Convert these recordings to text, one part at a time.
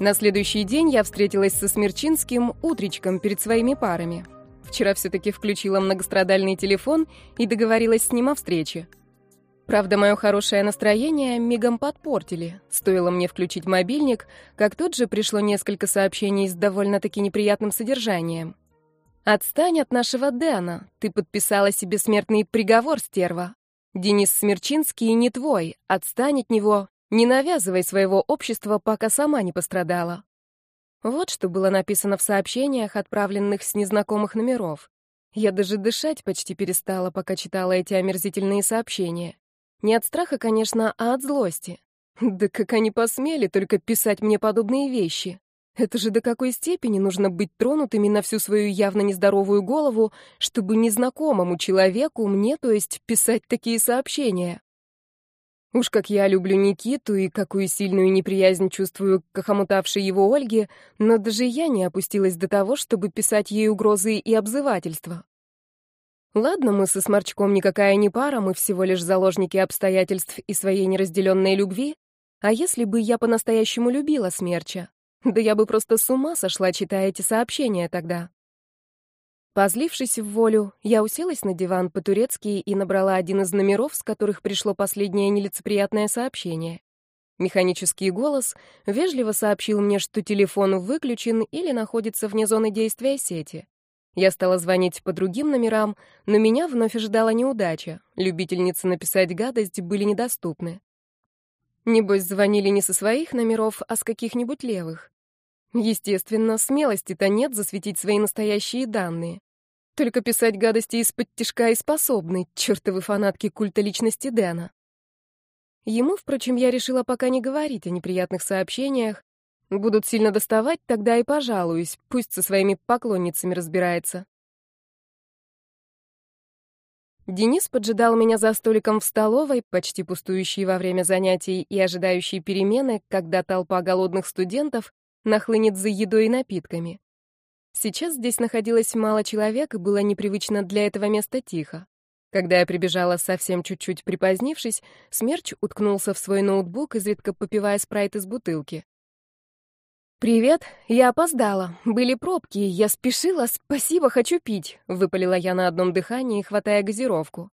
На следующий день я встретилась со Смерчинским утречком перед своими парами. Вчера все-таки включила многострадальный телефон и договорилась с ним о встрече. Правда, мое хорошее настроение мигом подпортили. Стоило мне включить мобильник, как тут же пришло несколько сообщений с довольно-таки неприятным содержанием. «Отстань от нашего Дэна. Ты подписала себе смертный приговор, стерва. Денис Смерчинский не твой. Отстань от него. Не навязывай своего общества, пока сама не пострадала». Вот что было написано в сообщениях, отправленных с незнакомых номеров. Я даже дышать почти перестала, пока читала эти омерзительные сообщения. Не от страха, конечно, а от злости. Да как они посмели только писать мне подобные вещи. Это же до какой степени нужно быть тронутыми на всю свою явно нездоровую голову, чтобы незнакомому человеку мне, то есть, писать такие сообщения. Уж как я люблю Никиту и какую сильную неприязнь чувствую к охомутавшей его Ольге, но даже я не опустилась до того, чтобы писать ей угрозы и обзывательства. Ладно, мы со Сморчком никакая не пара, мы всего лишь заложники обстоятельств и своей неразделенной любви. А если бы я по-настоящему любила Смерча? Да я бы просто с ума сошла, читая эти сообщения тогда. Позлившись в волю, я уселась на диван по-турецки и набрала один из номеров, с которых пришло последнее нелицеприятное сообщение. Механический голос вежливо сообщил мне, что телефон выключен или находится вне зоны действия сети. Я стала звонить по другим номерам, но меня вновь ожидала неудача. Любительницы написать гадость были недоступны. Небось, звонили не со своих номеров, а с каких-нибудь левых. Естественно, смелости-то нет засветить свои настоящие данные. Только писать гадости из-под тишка и способны, чертовы фанатки культа личности Дэна. Ему, впрочем, я решила пока не говорить о неприятных сообщениях, Будут сильно доставать, тогда и пожалуюсь, пусть со своими поклонницами разбирается. Денис поджидал меня за столиком в столовой, почти пустующей во время занятий и ожидающей перемены, когда толпа голодных студентов нахлынет за едой и напитками. Сейчас здесь находилось мало человек, и было непривычно для этого места тихо. Когда я прибежала совсем чуть-чуть припозднившись, Смерч уткнулся в свой ноутбук, изредка попивая спрайт из бутылки. «Привет, я опоздала. Были пробки, я спешила, спасибо, хочу пить», — выпалила я на одном дыхании, хватая газировку.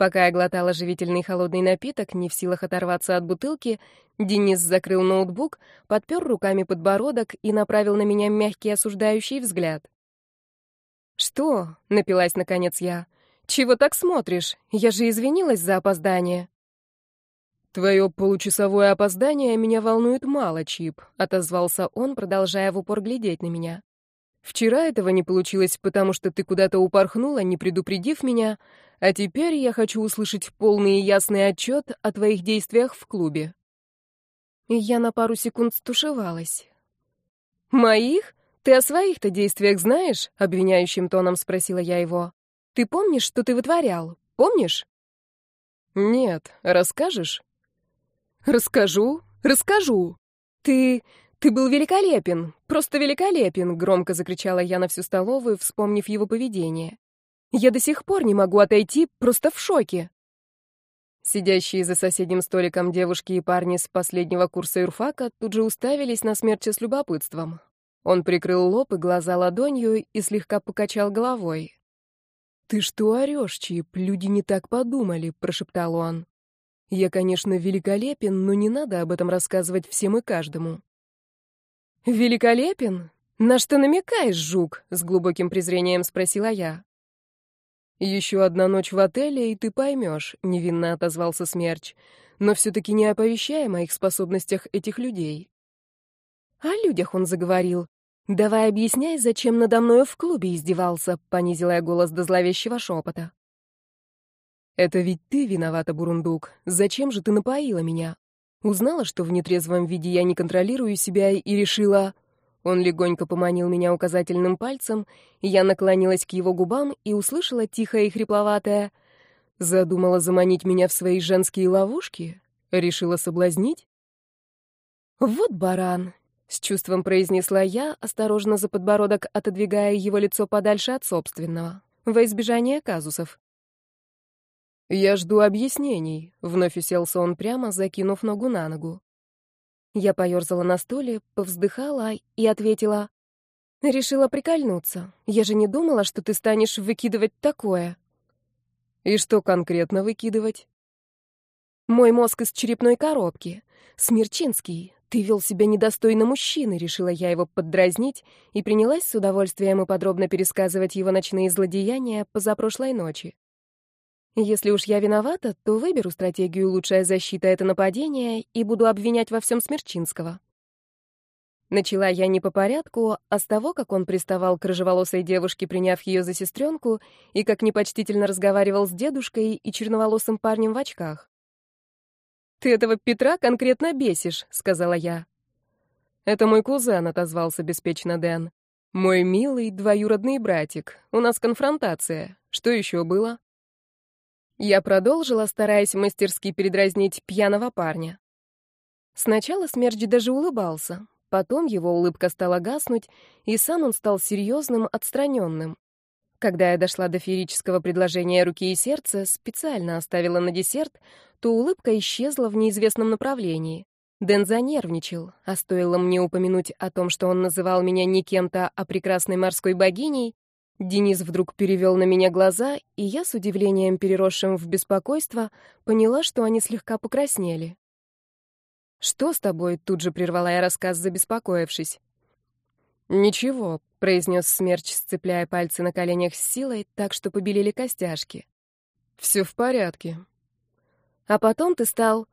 Пока я глотала живительный холодный напиток, не в силах оторваться от бутылки, Денис закрыл ноутбук, подпер руками подбородок и направил на меня мягкий осуждающий взгляд. «Что?» — напилась наконец я. «Чего так смотришь? Я же извинилась за опоздание». «Твое получасовое опоздание меня волнует мало, Чип», — отозвался он, продолжая в упор глядеть на меня. «Вчера этого не получилось, потому что ты куда-то упорхнула, не предупредив меня, а теперь я хочу услышать полный и ясный отчет о твоих действиях в клубе». Я на пару секунд стушевалась. «Моих? Ты о своих-то действиях знаешь?» — обвиняющим тоном спросила я его. «Ты помнишь, что ты вытворял? Помнишь?» «Нет. Расскажешь?» «Расскажу, расскажу. Ты... ты был великолепен, просто великолепен», — громко закричала я на всю столовую, вспомнив его поведение. «Я до сих пор не могу отойти, просто в шоке». Сидящие за соседним столиком девушки и парни с последнего курса юрфака тут же уставились на смерча с любопытством. Он прикрыл лоб и глаза ладонью и слегка покачал головой. «Ты что орешь, Чип? Люди не так подумали», — прошептал он. Я, конечно, великолепен, но не надо об этом рассказывать всем и каждому. Великолепен? На что намекаешь, жук? С глубоким презрением спросила я. Еще одна ночь в отеле, и ты поймешь, невинно отозвался Смерч. Но все-таки не оповещай о моих способностях этих людей. О людях он заговорил. Давай объясняй, зачем надо мною в клубе издевался, понизила я голос до зловещего шепота. «Это ведь ты виновата, Бурундук. Зачем же ты напоила меня? Узнала, что в нетрезвом виде я не контролирую себя и решила...» Он легонько поманил меня указательным пальцем, и я наклонилась к его губам и услышала тихое и хрипловатое «Задумала заманить меня в свои женские ловушки? Решила соблазнить?» «Вот баран!» — с чувством произнесла я, осторожно за подбородок отодвигая его лицо подальше от собственного, во избежание казусов. «Я жду объяснений», — вновь уселся он прямо, закинув ногу на ногу. Я поерзала на стуле, повздыхала и ответила. Решила прикольнуться. Я же не думала, что ты станешь выкидывать такое. И что конкретно выкидывать? Мой мозг из черепной коробки. Смерчинский, ты вел себя недостойно мужчины, решила я его поддразнить и принялась с удовольствием и подробно пересказывать его ночные злодеяния позапрошлой ночи. Если уж я виновата, то выберу стратегию «Лучшая защита — это нападение» и буду обвинять во всем Смерчинского. Начала я не по порядку, а с того, как он приставал к рыжеволосой девушке, приняв ее за сестренку, и как непочтительно разговаривал с дедушкой и черноволосым парнем в очках. «Ты этого Петра конкретно бесишь», — сказала я. «Это мой кузен», — отозвался беспечно Дэн. «Мой милый двоюродный братик. У нас конфронтация. Что еще было?» Я продолжила, стараясь мастерски передразнить пьяного парня. Сначала Смерч даже улыбался, потом его улыбка стала гаснуть, и сам он стал серьезным, отстраненным. Когда я дошла до феерического предложения руки и сердца, специально оставила на десерт, то улыбка исчезла в неизвестном направлении. Дэн занервничал, а стоило мне упомянуть о том, что он называл меня не кем-то, а прекрасной морской богиней, Денис вдруг перевел на меня глаза, и я, с удивлением переросшим в беспокойство, поняла, что они слегка покраснели. «Что с тобой?» — тут же прервала я рассказ, забеспокоившись. «Ничего», — произнес Смерч, сцепляя пальцы на коленях с силой, так что побелели костяшки. «Все в порядке». «А потом ты стал...»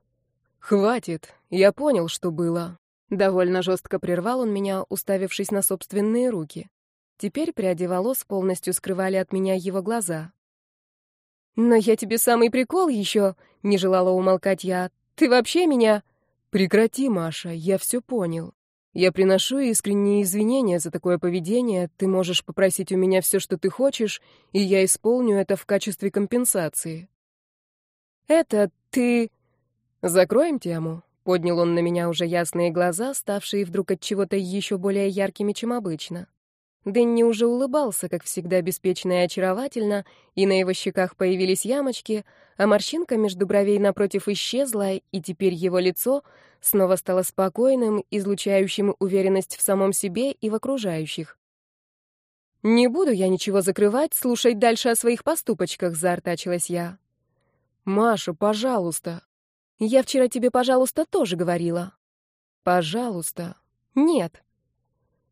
«Хватит, я понял, что было». Довольно жестко прервал он меня, уставившись на собственные руки. Теперь пряди волос полностью скрывали от меня его глаза. «Но я тебе самый прикол еще!» — не желала умолкать я. «Ты вообще меня...» «Прекрати, Маша, я все понял. Я приношу искренние извинения за такое поведение. Ты можешь попросить у меня все, что ты хочешь, и я исполню это в качестве компенсации». «Это ты...» «Закроем тему?» — поднял он на меня уже ясные глаза, ставшие вдруг от чего-то еще более яркими, чем обычно. Дэнни уже улыбался, как всегда, беспечно и очаровательно, и на его щеках появились ямочки, а морщинка между бровей напротив исчезла, и теперь его лицо снова стало спокойным, излучающим уверенность в самом себе и в окружающих. «Не буду я ничего закрывать, слушать дальше о своих поступочках», — заортачилась я. «Маша, пожалуйста». «Я вчера тебе, пожалуйста, тоже говорила». «Пожалуйста». «Нет».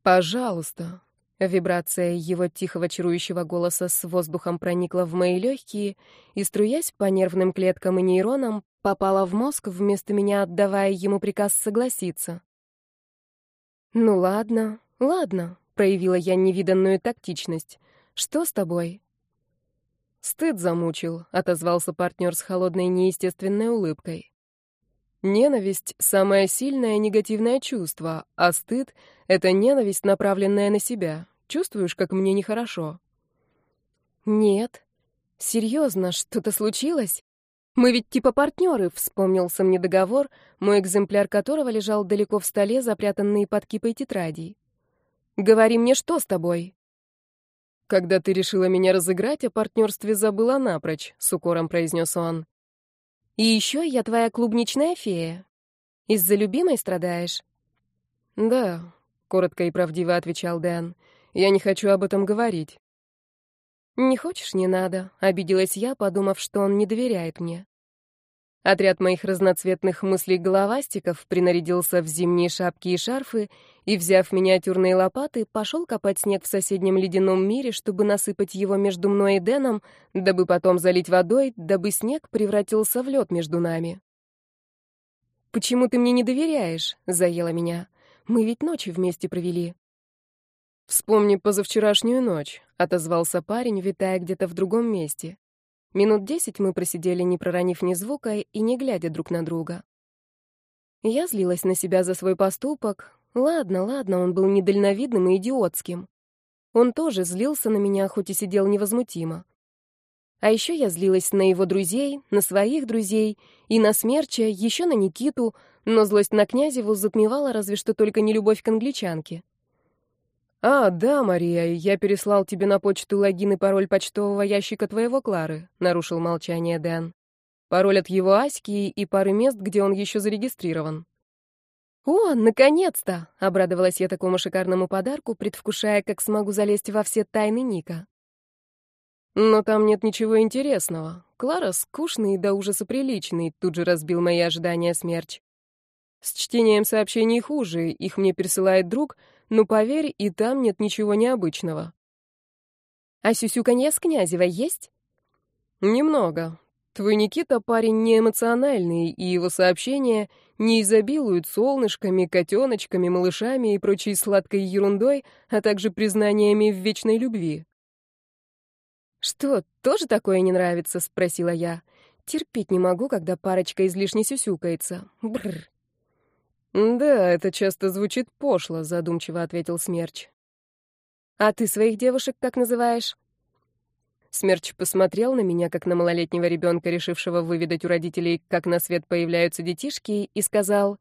«Пожалуйста». Вибрация его тихого чарующего голоса с воздухом проникла в мои легкие и, струясь по нервным клеткам и нейронам, попала в мозг, вместо меня отдавая ему приказ согласиться. «Ну ладно, ладно», — проявила я невиданную тактичность. «Что с тобой?» «Стыд замучил», — отозвался партнер с холодной неестественной улыбкой. Ненависть — самое сильное негативное чувство, а стыд — это ненависть, направленная на себя. Чувствуешь, как мне нехорошо? Нет. Серьезно, что-то случилось? Мы ведь типа партнеры, вспомнился мне договор, мой экземпляр которого лежал далеко в столе, запрятанный под кипой тетрадей. Говори мне, что с тобой? Когда ты решила меня разыграть, о партнерстве забыла напрочь, с укором произнес он. И еще я твоя клубничная фея. Из-за любимой страдаешь?» «Да», — коротко и правдиво отвечал Дэн. «Я не хочу об этом говорить». «Не хочешь, не надо», — обиделась я, подумав, что он не доверяет мне. Отряд моих разноцветных мыслей-головастиков принарядился в зимние шапки и шарфы и, взяв миниатюрные лопаты, пошел копать снег в соседнем ледяном мире, чтобы насыпать его между мной и Дэном, дабы потом залить водой, дабы снег превратился в лед между нами. «Почему ты мне не доверяешь?» — заела меня. «Мы ведь ночи вместе провели». «Вспомни позавчерашнюю ночь», — отозвался парень, витая где-то в другом месте. Минут десять мы просидели, не проронив ни звука и не глядя друг на друга. Я злилась на себя за свой поступок. Ладно, ладно, он был недальновидным и идиотским. Он тоже злился на меня, хоть и сидел невозмутимо. А еще я злилась на его друзей, на своих друзей и на Смерча, еще на Никиту, но злость на Князеву затмевала разве что только не любовь к англичанке. «А, да, Мария, я переслал тебе на почту логин и пароль почтового ящика твоего Клары», — нарушил молчание Дэн. «Пароль от его Аськи и пары мест, где он еще зарегистрирован». «О, наконец-то!» — обрадовалась я такому шикарному подарку, предвкушая, как смогу залезть во все тайны Ника. «Но там нет ничего интересного. Клара скучный до ужаса приличный», — тут же разбил мои ожидания смерч. «С чтением сообщений хуже, их мне присылает друг, но, поверь, и там нет ничего необычного». «А сюсюканье с Князевой есть?» «Немного. Твой Никита парень неэмоциональный, и его сообщения не изобилуют солнышками, котеночками, малышами и прочей сладкой ерундой, а также признаниями в вечной любви. «Что, тоже такое не нравится?» — спросила я. «Терпеть не могу, когда парочка излишне сюсюкается. Бррр». «Да, это часто звучит пошло», — задумчиво ответил Смерч. «А ты своих девушек как называешь?» Смерч посмотрел на меня, как на малолетнего ребенка, решившего выведать у родителей, как на свет появляются детишки, и сказал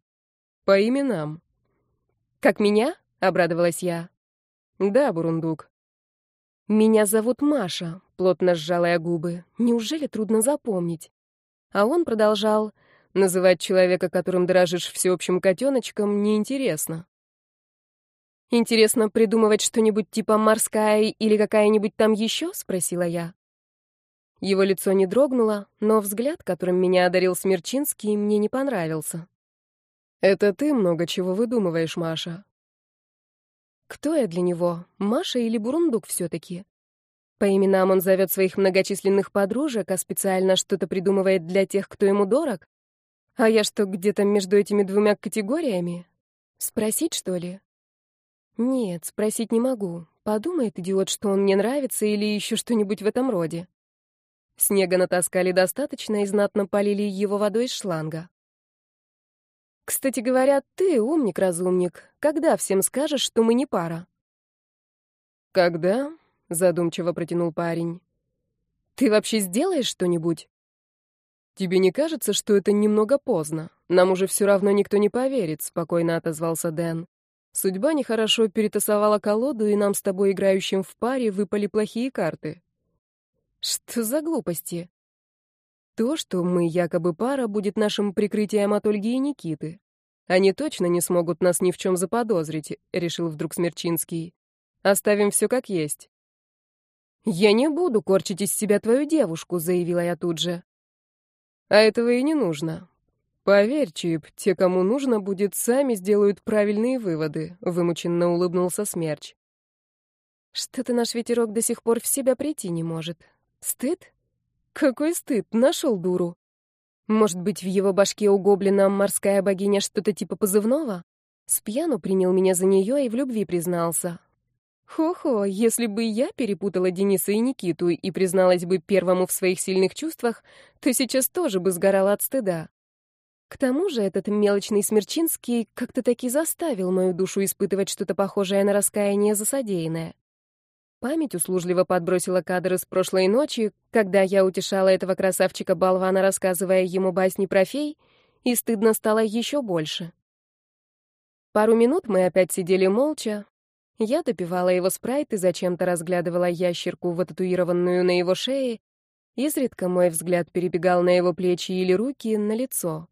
«По именам». «Как меня?» — обрадовалась я. «Да, Бурундук». «Меня зовут Маша», — плотно сжала я губы. «Неужели трудно запомнить?» А он продолжал «Называть человека, которым дорожишь всеобщим котеночком, неинтересно». «Интересно придумывать что-нибудь типа «морская» или какая-нибудь там еще?» — спросила я. Его лицо не дрогнуло, но взгляд, которым меня одарил Смерчинский, мне не понравился. «Это ты много чего выдумываешь, Маша». «Кто я для него? Маша или Бурундук все-таки?» По именам он зовет своих многочисленных подружек, а специально что-то придумывает для тех, кто ему дорог? А я что, где-то между этими двумя категориями? Спросить, что ли? Нет, спросить не могу. Подумает идиот, что он мне нравится или еще что-нибудь в этом роде. Снега натаскали достаточно и знатно полили его водой из шланга. Кстати говоря, ты умник-разумник. Когда всем скажешь, что мы не пара? Когда? Задумчиво протянул парень. Ты вообще сделаешь что-нибудь? Тебе не кажется, что это немного поздно? Нам уже все равно никто не поверит, спокойно отозвался Дэн. Судьба нехорошо перетасовала колоду, и нам с тобой, играющим в паре, выпали плохие карты. Что за глупости? То, что мы якобы пара, будет нашим прикрытием от Ольги и Никиты. Они точно не смогут нас ни в чем заподозрить, решил вдруг Смерчинский. Оставим все как есть. Я не буду корчить из себя твою девушку, заявила я тут же. А этого и не нужно. «Поверь, Чип, те, кому нужно будет, сами сделают правильные выводы», — вымученно улыбнулся Смерч. «Что-то наш ветерок до сих пор в себя прийти не может. Стыд? Какой стыд? Нашел дуру. Может быть, в его башке у гоблина морская богиня что-то типа позывного? Спьяну принял меня за нее и в любви признался. Хо-хо, если бы я перепутала Дениса и Никиту и призналась бы первому в своих сильных чувствах, то сейчас тоже бы сгорала от стыда. К тому же этот мелочный Смерчинский как-то таки заставил мою душу испытывать что-то похожее на раскаяние за содеянное. Память услужливо подбросила кадры с прошлой ночи, когда я утешала этого красавчика-болвана, рассказывая ему басни про фей, и стыдно стало еще больше. Пару минут мы опять сидели молча. Я допивала его спрайт и зачем-то разглядывала ящерку, вататуированную на его шее. Изредка мой взгляд перебегал на его плечи или руки, на лицо.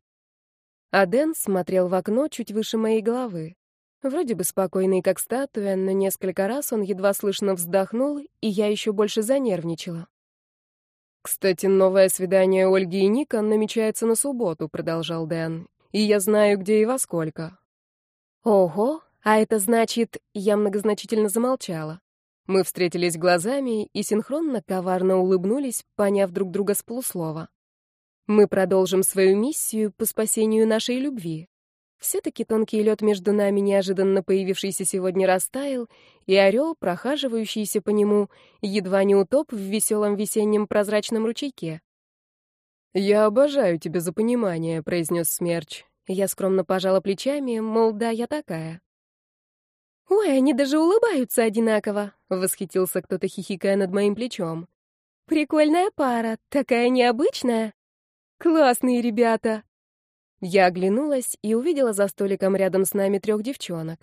А Дэн смотрел в окно чуть выше моей головы. Вроде бы спокойный, как статуя, но несколько раз он едва слышно вздохнул, и я еще больше занервничала. «Кстати, новое свидание Ольги и Ника намечается на субботу», — продолжал Дэн. «И я знаю, где и во сколько». «Ого, а это значит...» — я многозначительно замолчала. Мы встретились глазами и синхронно коварно улыбнулись, поняв друг друга с полуслова. Мы продолжим свою миссию по спасению нашей любви. Все-таки тонкий лед между нами, неожиданно появившийся сегодня, растаял, и орел, прохаживающийся по нему, едва не утоп в веселом весеннем прозрачном ручейке. «Я обожаю тебя за понимание», — произнес Смерч. Я скромно пожала плечами, мол, да, я такая. «Ой, они даже улыбаются одинаково», — восхитился кто-то, хихикая над моим плечом. «Прикольная пара, такая необычная». Классные ребята!» Я оглянулась и увидела за столиком рядом с нами трех девчонок.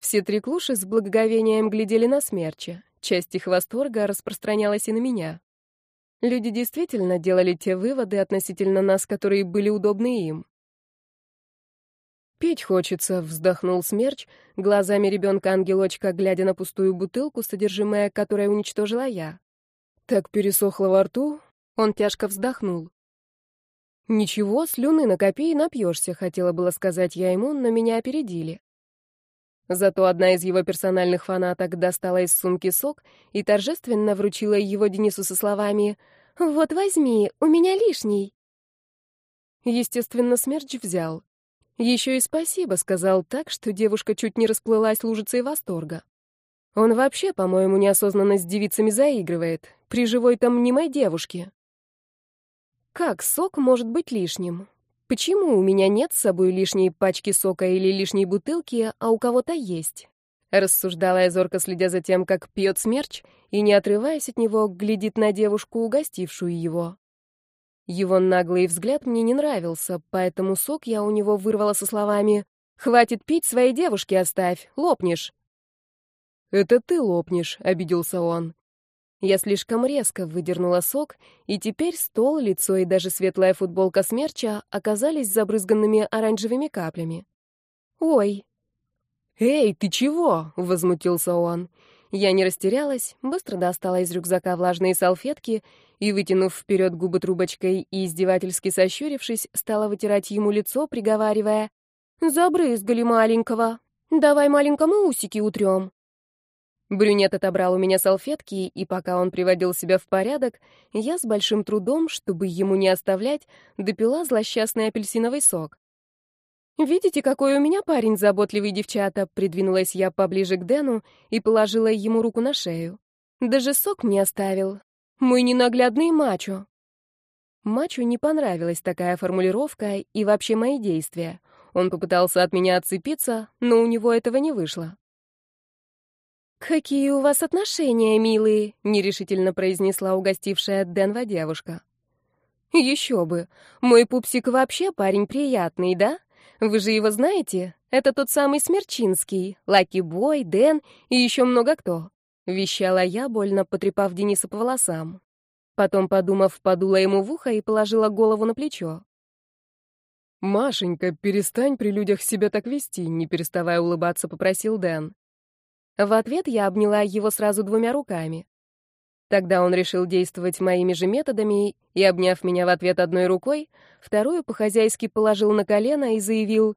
Все три клуши с благоговением глядели на смерча. Часть их восторга распространялась и на меня. Люди действительно делали те выводы относительно нас, которые были удобны им. «Пить хочется», — вздохнул Смерч, глазами ребенка-ангелочка, глядя на пустую бутылку, содержимое которой уничтожила я. Так пересохло во рту, он тяжко вздохнул. «Ничего, слюны накопи и напьешься», — хотела было сказать я ему, но меня опередили. Зато одна из его персональных фанаток достала из сумки сок и торжественно вручила его Денису со словами «Вот возьми, у меня лишний». Естественно, Смерч взял. Еще и спасибо сказал так, что девушка чуть не расплылась лужицей восторга. Он вообще, по-моему, неосознанно с девицами заигрывает, при живой там мнимой девушке. Как сок может быть лишним? Почему у меня нет с собой лишней пачки сока или лишней бутылки, а у кого-то есть? Рассуждала я зорко, следя за тем, как пьет смерч, и, не отрываясь от него, глядит на девушку, угостившую его. Его наглый взгляд мне не нравился, поэтому сок я у него вырвала со словами «Хватит пить, своей девушке оставь, лопнешь». «Это ты лопнешь», — обиделся он. Я слишком резко выдернула сок, и теперь стол, лицо и даже светлая футболка смерча оказались забрызганными оранжевыми каплями. «Ой!» «Эй, ты чего?» — возмутился он. Я не растерялась, быстро достала из рюкзака влажные салфетки и, вытянув вперед губы трубочкой и издевательски сощурившись, стала вытирать ему лицо, приговаривая «Забрызгали маленького! Давай маленькому усики утрем!» Брюнет отобрал у меня салфетки, и пока он приводил себя в порядок, я с большим трудом, чтобы ему не оставлять, допила злосчастный апельсиновый сок. «Видите, какой у меня парень заботливый, девчата?» Придвинулась я поближе к Дэну и положила ему руку на шею. «Даже сок мне оставил. Мой ненаглядный мачо». Мачо не понравилась такая формулировка и вообще мои действия. Он попытался от меня отцепиться, но у него этого не вышло. «Какие у вас отношения, милые?» — нерешительно произнесла угостившая Денва девушка. «Еще бы! Мой пупсик вообще парень приятный, да? Вы же его знаете? Это тот самый Смерчинский, Лаки Бой, Дэн и еще много кто», — вещала я, больно потрепав Дениса по волосам. Потом, подумав, подула ему в ухо и положила голову на плечо. «Машенька, перестань при людях себя так вести», — не переставая улыбаться, попросил Дэн. В ответ я обняла его сразу двумя руками. Тогда он решил действовать моими же методами и, обняв меня в ответ одной рукой, вторую по-хозяйски положил на колено и заявил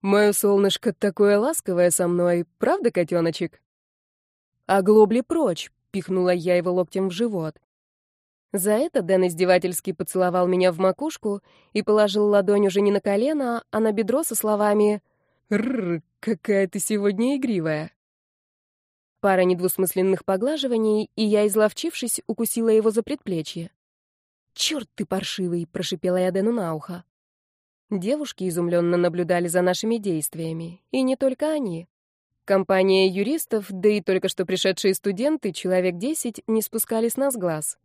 «Мое солнышко такое ласковое со мной, правда, котеночек?» «А глобли прочь!» — пихнула я его локтем в живот. За это Дэн издевательски поцеловал меня в макушку и положил ладонь уже не на колено, а на бедро со словами «Рррр, какая ты сегодня игривая!» Пара недвусмысленных поглаживаний, и я, изловчившись, укусила его за предплечье. «Черт ты паршивый!» — прошипела я Дэну на ухо. Девушки изумленно наблюдали за нашими действиями, и не только они. Компания юристов, да и только что пришедшие студенты, человек десять, не спускали с нас глаз.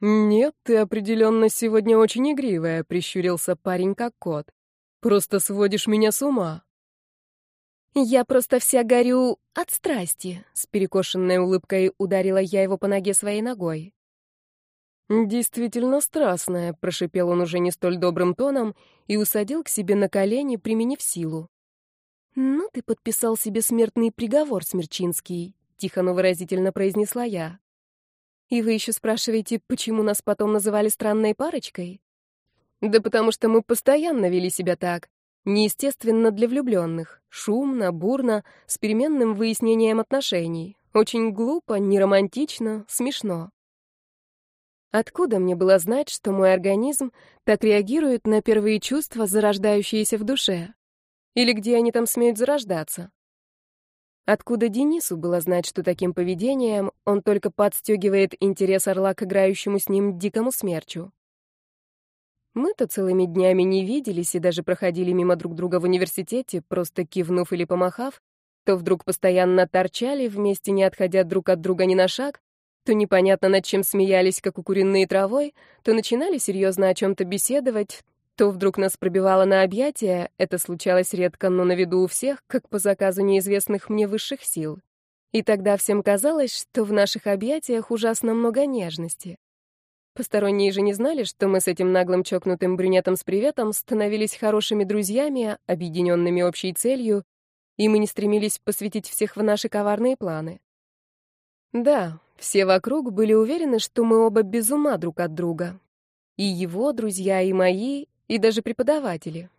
«Нет, ты определенно сегодня очень игривая», — прищурился парень как кот. «Просто сводишь меня с ума». «Я просто вся горю от страсти», — с перекошенной улыбкой ударила я его по ноге своей ногой. «Действительно страстная», — прошипел он уже не столь добрым тоном и усадил к себе на колени, применив силу. «Ну, ты подписал себе смертный приговор, Смерчинский», — тихо, но выразительно произнесла я. «И вы еще спрашиваете, почему нас потом называли странной парочкой?» «Да потому что мы постоянно вели себя так. Неестественно для влюбленных. Шумно, бурно, с переменным выяснением отношений. Очень глупо, неромантично, смешно. Откуда мне было знать, что мой организм так реагирует на первые чувства, зарождающиеся в душе? Или где они там смеют зарождаться? Откуда Денису было знать, что таким поведением он только подстегивает интерес орла к играющему с ним дикому смерчу? Мы-то целыми днями не виделись и даже проходили мимо друг друга в университете, просто кивнув или помахав, то вдруг постоянно торчали, вместе не отходя друг от друга ни на шаг, то непонятно над чем смеялись, как у куриной травой, то начинали серьезно о чем-то беседовать, то вдруг нас пробивало на объятия, это случалось редко, но на виду у всех, как по заказу неизвестных мне высших сил. И тогда всем казалось, что в наших объятиях ужасно много нежности. Посторонние же не знали, что мы с этим наглым чокнутым брюнетом с приветом становились хорошими друзьями, объединенными общей целью, и мы не стремились посвятить всех в наши коварные планы. Да, все вокруг были уверены, что мы оба без ума друг от друга. И его друзья, и мои, и даже преподаватели.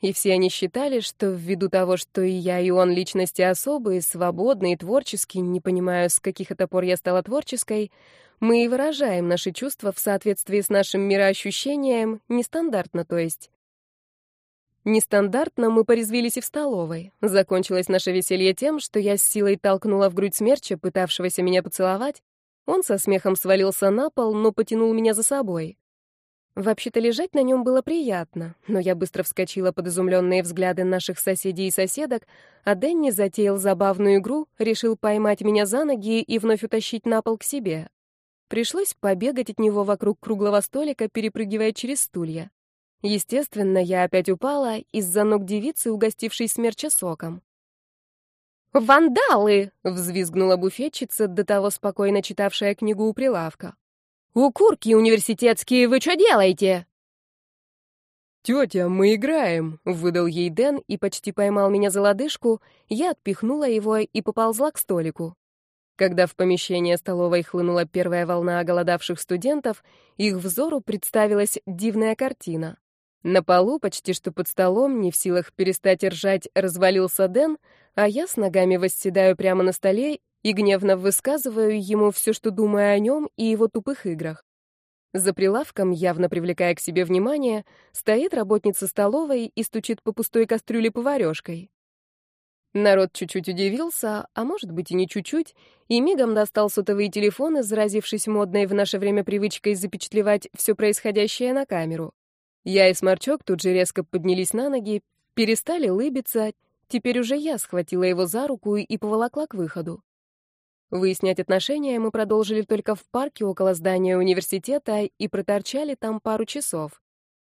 И все они считали, что ввиду того, что и я, и он личности особые, свободные и творческие, не понимаю, с каких это пор я стала творческой, мы и выражаем наши чувства в соответствии с нашим мироощущением, нестандартно, то есть. Нестандартно мы порезвились и в столовой. Закончилось наше веселье тем, что я с силой толкнула в грудь смерча, пытавшегося меня поцеловать. Он со смехом свалился на пол, но потянул меня за собой. Вообще-то лежать на нем было приятно, но я быстро вскочила под изумленные взгляды наших соседей и соседок, а Дэнни затеял забавную игру, решил поймать меня за ноги и вновь утащить на пол к себе. Пришлось побегать от него вокруг круглого столика, перепрыгивая через стулья. Естественно, я опять упала из-за ног девицы, угостившей смерча соком. «Вандалы!» — взвизгнула буфетчица, до того спокойно читавшая книгу у прилавка. «Укурки университетские, вы что делаете?» «Тетя, мы играем», — выдал ей Дэн и почти поймал меня за лодыжку. Я отпихнула его и поползла к столику. Когда в помещение столовой хлынула первая волна оголодавших студентов, их взору представилась дивная картина. На полу, почти что под столом, не в силах перестать ржать, развалился Дэн, а я с ногами восседаю прямо на столе и гневно высказываю ему все, что думаю о нем и его тупых играх. За прилавком, явно привлекая к себе внимание, стоит работница столовой и стучит по пустой кастрюле поварёшкой. Народ чуть-чуть удивился, а может быть и не чуть-чуть, и мигом достал сотовые телефоны, заразившись модной в наше время привычкой запечатлевать все происходящее на камеру. Я и Сморчок тут же резко поднялись на ноги, перестали лыбиться, теперь уже я схватила его за руку и поволокла к выходу. Выяснять отношения мы продолжили только в парке около здания университета и проторчали там пару часов.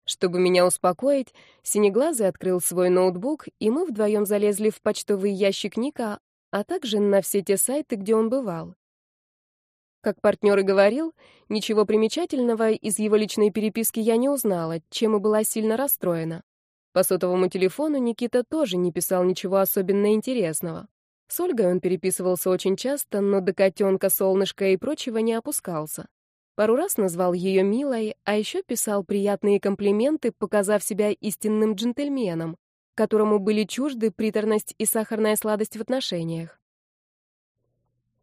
Чтобы меня успокоить, Синеглазый открыл свой ноутбук, и мы вдвоем залезли в почтовый ящик Ника, а также на все те сайты, где он бывал. Как партнер и говорил, ничего примечательного из его личной переписки я не узнала, чем и была сильно расстроена. По сотовому телефону Никита тоже не писал ничего особенно интересного. С Ольгой он переписывался очень часто, но до котенка, солнышка и прочего не опускался. Пару раз назвал ее милой, а еще писал приятные комплименты, показав себя истинным джентльменом, которому были чужды приторность и сахарная сладость в отношениях.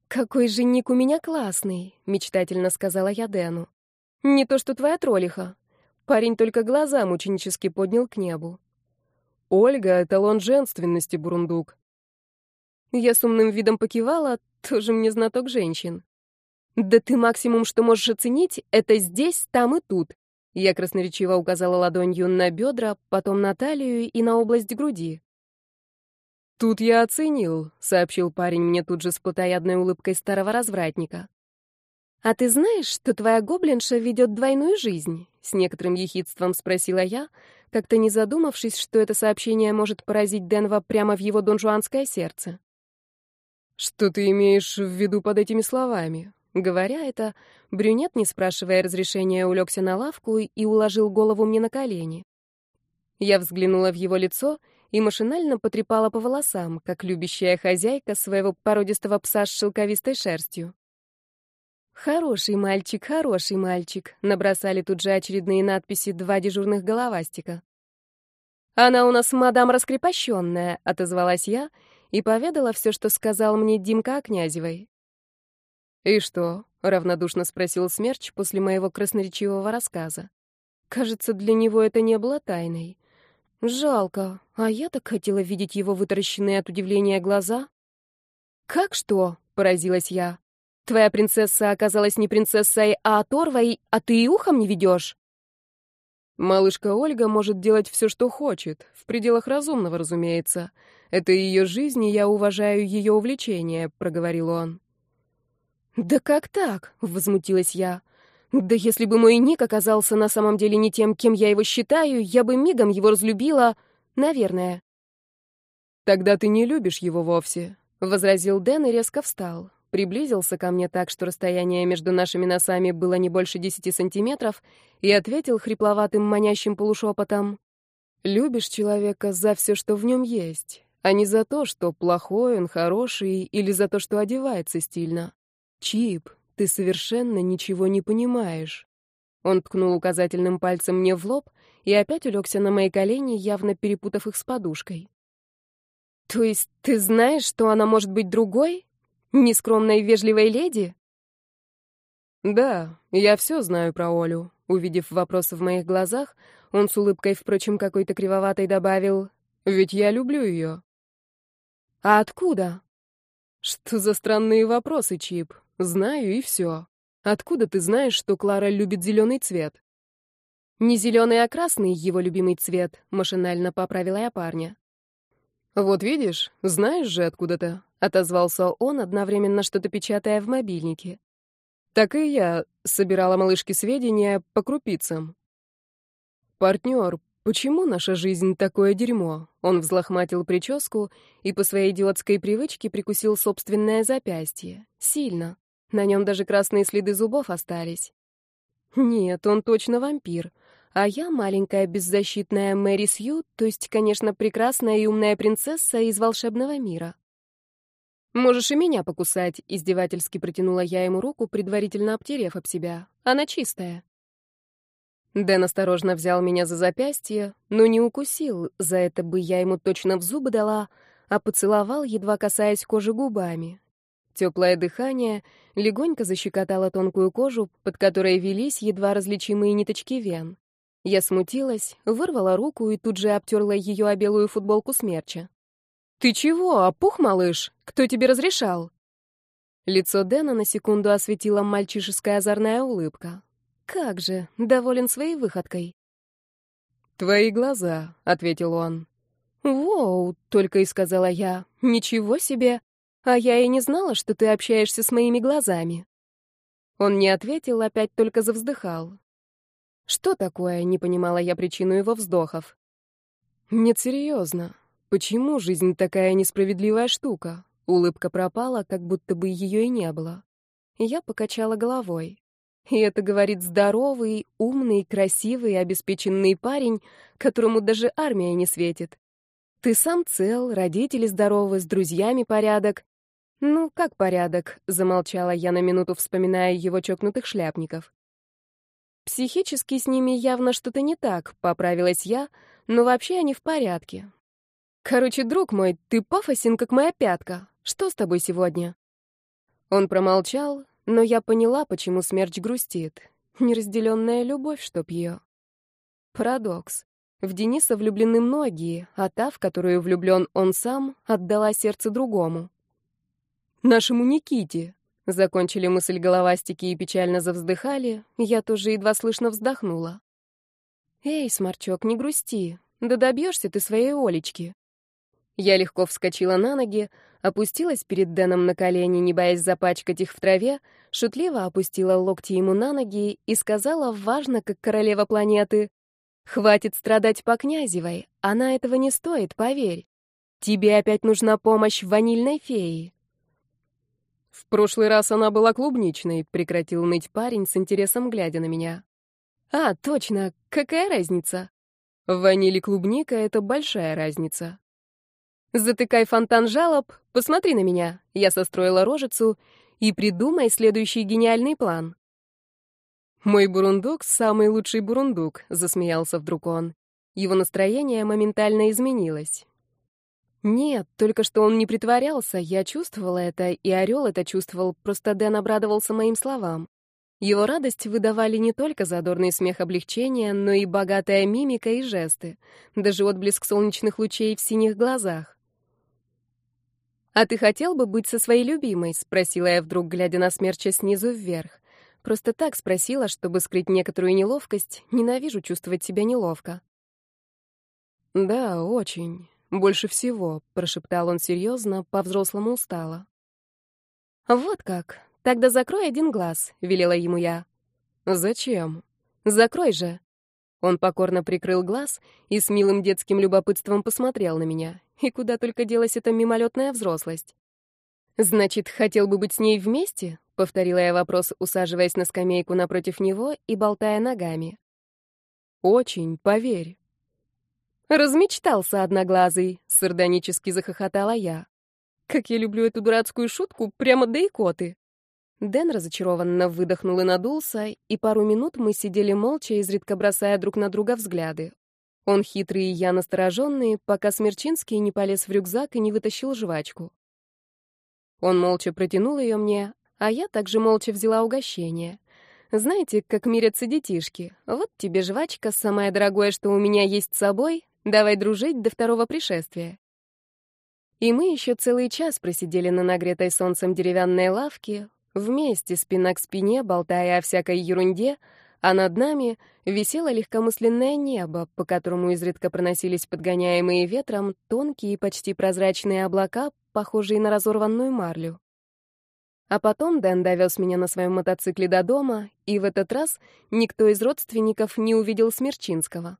«Какой же Ник у меня классный», — мечтательно сказала я Дэну. «Не то что твоя троллиха». Парень только глаза мученически поднял к небу. «Ольга — эталон женственности, Бурундук», я с умным видом покивала, тоже мне знаток женщин. «Да ты максимум, что можешь оценить, это здесь, там и тут». Я красноречиво указала ладонью на бедра, потом на талию и на область груди. «Тут я оценил», — сообщил парень мне тут же с плотоядной улыбкой старого развратника. «А ты знаешь, что твоя гоблинша ведет двойную жизнь?» — с некоторым ехидством спросила я, как-то не задумавшись, что это сообщение может поразить Денва прямо в его донжуанское сердце. «Что ты имеешь в виду под этими словами?» Говоря это, брюнет, не спрашивая разрешения, улегся на лавку и уложил голову мне на колени. Я взглянула в его лицо и машинально потрепала по волосам, как любящая хозяйка своего породистого пса с шелковистой шерстью. «Хороший мальчик, хороший мальчик», — набросали тут же очередные надписи два дежурных головастика. «Она у нас мадам раскрепощенная», — отозвалась я и поведала все, что сказал мне Димка Князевой. «И что?» — равнодушно спросил Смерч после моего красноречивого рассказа. Кажется, для него это не было тайной. Жалко, а я так хотела видеть его вытаращенные от удивления глаза. «Как что?» — поразилась я. «Твоя принцесса оказалась не принцессой, а оторвой, а ты и ухом не ведешь?» Малышка Ольга может делать все, что хочет, в пределах разумного, разумеется. Это ее жизнь, и я уважаю ее увлечение», — проговорил он. «Да как так?» — возмутилась я. «Да если бы мой Ник оказался на самом деле не тем, кем я его считаю, я бы мигом его разлюбила, наверное». «Тогда ты не любишь его вовсе», — возразил Дэн и резко встал. Приблизился ко мне так, что расстояние между нашими носами было не больше десяти сантиметров, и ответил хрипловатым манящим полушепотом. «Любишь человека за все, что в нем есть, а не за то, что плохой он, хороший, или за то, что одевается стильно. Чип, ты совершенно ничего не понимаешь». Он ткнул указательным пальцем мне в лоб и опять улегся на мои колени, явно перепутав их с подушкой. «То есть ты знаешь, что она может быть другой? Нескромной вежливой леди?» «Да, я все знаю про Олю». Увидев вопрос в моих глазах, он с улыбкой, впрочем, какой-то кривоватой добавил, «Ведь я люблю ее». «А откуда?» «Что за странные вопросы, Чип? Знаю и все. Откуда ты знаешь, что Клара любит зеленый цвет?» «Не зеленый, а красный — его любимый цвет», — машинально поправила я парня. «Вот видишь, знаешь же откуда-то», — отозвался он, одновременно что-то печатая в мобильнике. «Так и я собирала малышки сведения по крупицам». «Партнер, почему наша жизнь такое дерьмо?» Он взлохматил прическу и по своей идиотской привычке прикусил собственное запястье. Сильно. На нем даже красные следы зубов остались. Нет, он точно вампир. А я маленькая беззащитная Мэри Сью, то есть, конечно, прекрасная и умная принцесса из волшебного мира. «Можешь и меня покусать», — издевательски протянула я ему руку, предварительно обтерев об себя. «Она чистая». Дэн осторожно взял меня за запястье, но не укусил, за это бы я ему точно в зубы дала, а поцеловал, едва касаясь кожи губами. Теплое дыхание легонько защекотало тонкую кожу, под которой велись едва различимые ниточки вен. Я смутилась, вырвала руку и тут же обтерла ее о белую футболку смерча. «Ты чего, опух, малыш? Кто тебе разрешал?» Лицо Дэна на секунду осветила мальчишеская озорная улыбка. «Как же, доволен своей выходкой». «Твои глаза», — ответил он. «Воу», — только и сказала я. «Ничего себе! А я и не знала, что ты общаешься с моими глазами». Он не ответил, опять только завздыхал. Что такое? Не понимала я причину его вздохов. Нет, серьезно. Почему жизнь такая несправедливая штука? Улыбка пропала, как будто бы ее и не было. Я покачала головой. И это говорит здоровый, умный, красивый, обеспеченный парень, которому даже армия не светит. Ты сам цел, родители здоровы, с друзьями порядок. Ну, как порядок? Замолчала я на минуту, вспоминая его чокнутых шляпников. Психически с ними явно что-то не так, поправилась я, но вообще они в порядке. Короче, друг мой, ты пафосен, как моя пятка. Что с тобой сегодня? Он промолчал, но я поняла, почему смерч грустит. Неразделенная любовь, чтоб ее. Парадокс. В Дениса влюблены многие, а та, в которую влюблен он сам, отдала сердце другому. Нашему Никите, Закончили мысль головастики и печально завздыхали, я тоже едва слышно вздохнула. «Эй, сморчок, не грусти, да добьешься ты своей Олечки». Я легко вскочила на ноги, опустилась перед Дэном на колени, не боясь запачкать их в траве, шутливо опустила локти ему на ноги и сказала важно, как королева планеты, «Хватит страдать по Князевой, она этого не стоит, поверь. Тебе опять нужна помощь ванильной феи». В прошлый раз она была клубничной, прекратил ныть парень с интересом глядя на меня. А, точно, какая разница? Ваниль и клубника — это большая разница. Затыкай фонтан жалоб, посмотри на меня. Я состроила рожицу и придумай следующий гениальный план. Мой бурундук — самый лучший бурундук, засмеялся вдруг он. Его настроение моментально изменилось. Нет, только что он не притворялся, я чувствовала это, и орел это чувствовал, просто Дэн обрадовался моим словам. Его радость выдавали не только задорный смех облегчения, но и богатая мимика и жесты, даже отблеск солнечных лучей в синих глазах. «А ты хотел бы быть со своей любимой?» — спросила я вдруг, глядя на смерча снизу вверх. Просто так спросила, чтобы скрыть некоторую неловкость. Ненавижу чувствовать себя неловко. «Да, очень. «Больше всего», — прошептал он серьезно, по-взрослому устало. «Вот как. Тогда закрой один глаз», — велела ему я. «Зачем?» «Закрой же». Он покорно прикрыл глаз и с милым детским любопытством посмотрел на меня. И куда только делась эта мимолетная взрослость. «Значит, хотел бы быть с ней вместе?» — повторила я вопрос, усаживаясь на скамейку напротив него и болтая ногами. «Очень, поверь». «Размечтался одноглазый», — сардонически захохотала я. «Как я люблю эту дурацкую шутку, прямо до икоты». Дэн разочарованно выдохнул и надулся, и пару минут мы сидели молча, изредка бросая друг на друга взгляды. Он хитрый и я настороженный, пока Смерчинский не полез в рюкзак и не вытащил жвачку. Он молча протянул ее мне, а я также молча взяла угощение. Знаете, как мирятся детишки. Вот тебе жвачка, самое дорогое, что у меня есть с собой. Давай дружить до второго пришествия. И мы еще целый час просидели на нагретой солнцем деревянной лавке, Вместе, спина к спине, болтая о всякой ерунде, а над нами висело легкомысленное небо, по которому изредка проносились подгоняемые ветром тонкие, почти прозрачные облака, похожие на разорванную марлю. А потом Дэн довез меня на своем мотоцикле до дома, и в этот раз никто из родственников не увидел Смерчинского.